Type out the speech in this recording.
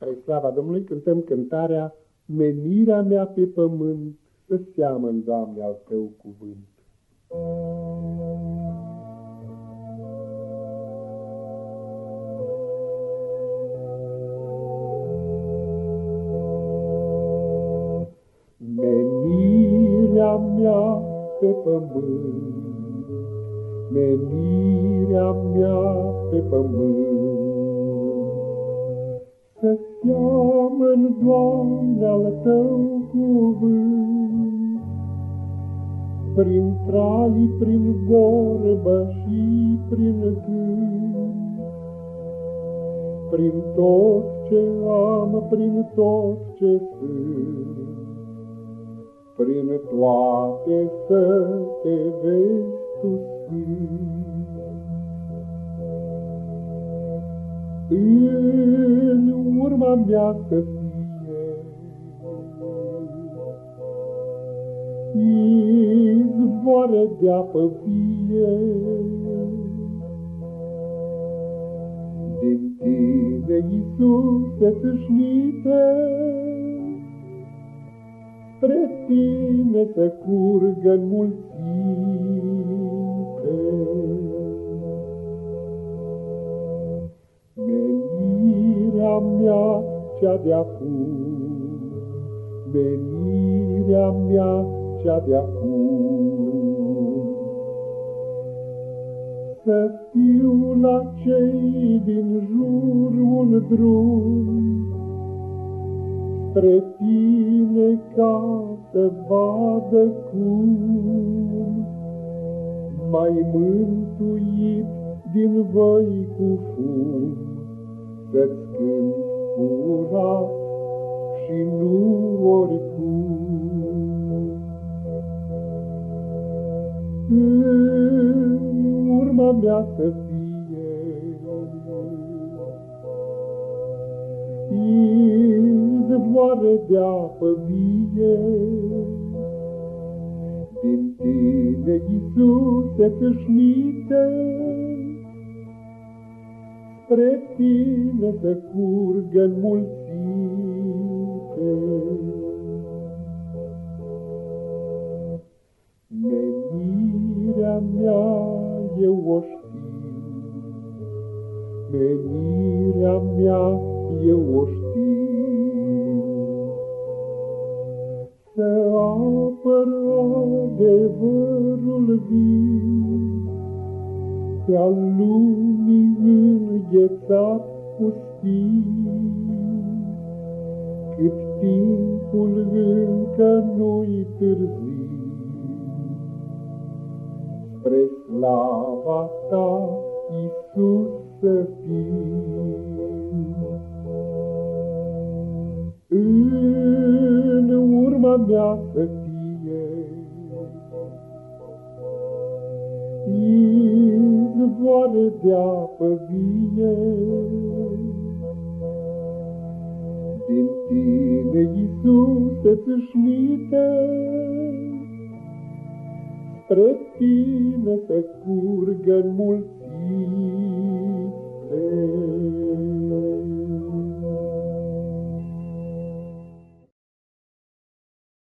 Spre slava Domnului cântăm cântarea Menirea mea pe pământ să seamăn, Doamne, al Tău cuvânt. Menirea mea pe pământ, menirea mea pe pământ, să seamăn, Doamne, al Tău cuvânt, Prin trai, prin vorbă și prin gând, Prin tot ce am, prin tot ce sunt, Prin toate să te vezi tu În urma mea să fie. Izvoare de apă vie, Din tine, Iisuse, tâșnite, Spre tine să curgă mulțime. Mea cea de-acum, venirea mea cea de-acum. Să fiu la cei din jur un drum, Spre tine ca să vadă cum, Mai mântuit din voi cu fum, Să-ți cânt curat și nu oricum. În urma mea să fie izvoare de apă vie, din tine, Iisuse, tâșnite, spre tine să curgă mulțite. Menirea mea eu o știu, menirea mea eu o știu, să apăr adevărul viu, al lumii înghețat pustiu, Cât timpul încă nu-i târziu. Spre slava ta, Iisus, să fiu. În urma mea să fie, izvoare de apă vie. Din tine, Iisuse, țâșnite, spre tine să curgă mulți